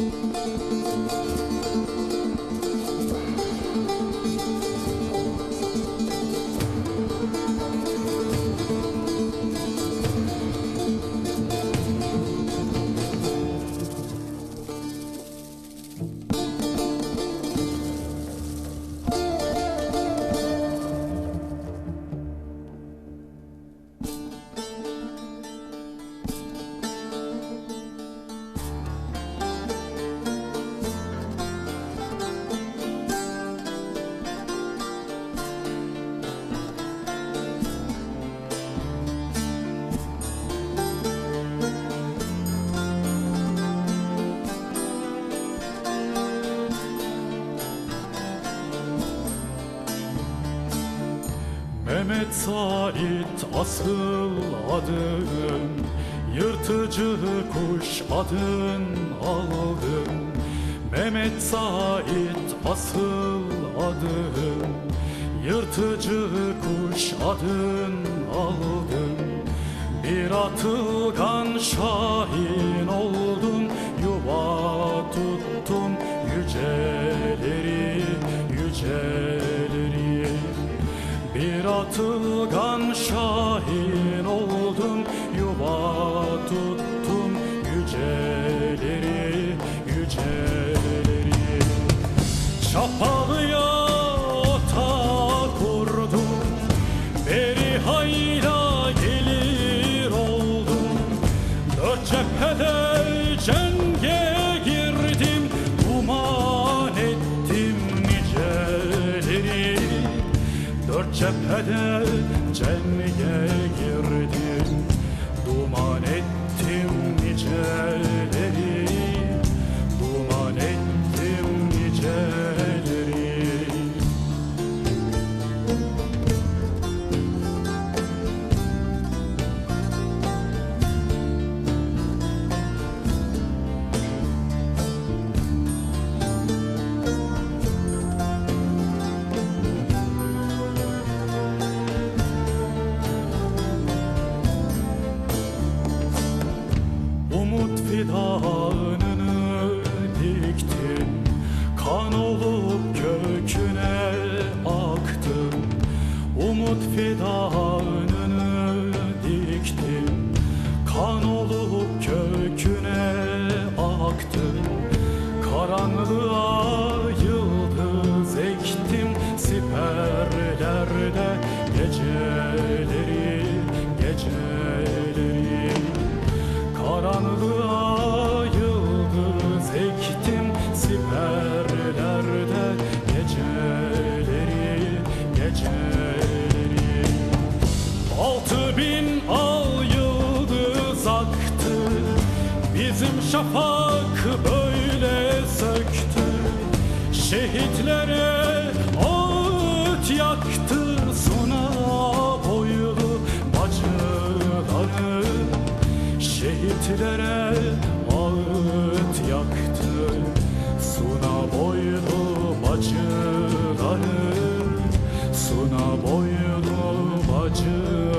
Müzik Mehmet Sait asıl adın Yırtıcı kuş adın aldın. Mehmet Sait asıl adın Yırtıcı kuş adın aldın. Bir atılgan şahin bir atılgan şahin Dört cephede geceleri geceleri. Karanlığa yıldız ektim siperlerde. Geceleri geceleri. Altı bin al yıldız aktı. Bizim şafak böyle söktü. Şehitlere ağıt yaktı gençlere ağıt yaktı. Suna boylu acıları Suna boylu acıları